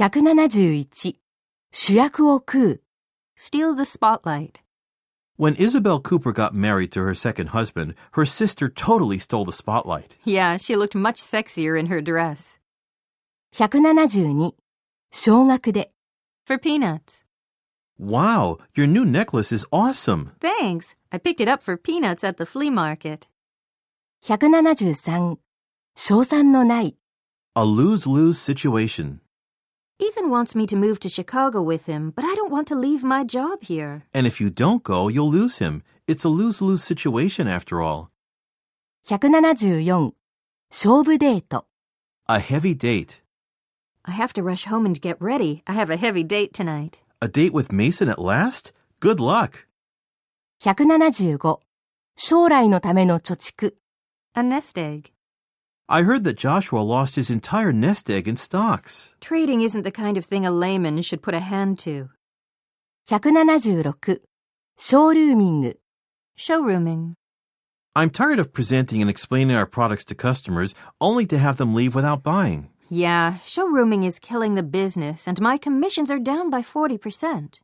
171主役を食う Steal the spotlight. When Isabel Cooper got married to her second husband, her sister totally stole the spotlight. Yeah, she looked much sexier in her dress. 172少額で For peanuts. Wow, your new necklace is awesome. Thanks. I picked it up for peanuts at the flea market. 173賞賛のない A lose lose situation. Ethan wants me to move to Chicago with him, but I don't want to leave my job here. And if you don't go, you'll lose him. It's a lose lose situation after all. 174勝負デート A heavy date. I have to rush home and get ready. I have a heavy date tonight. A date with Mason at last? Good luck. 175将来のための貯蓄 A nest egg. I heard that Joshua lost his entire nest egg in stocks. Trading isn't the kind of thing a layman should put a hand to. 176ショールーミング Showrooming. I'm tired of presenting and explaining our products to customers only to have them leave without buying. Yeah, showrooming is killing the business, and my commissions are down by 40%.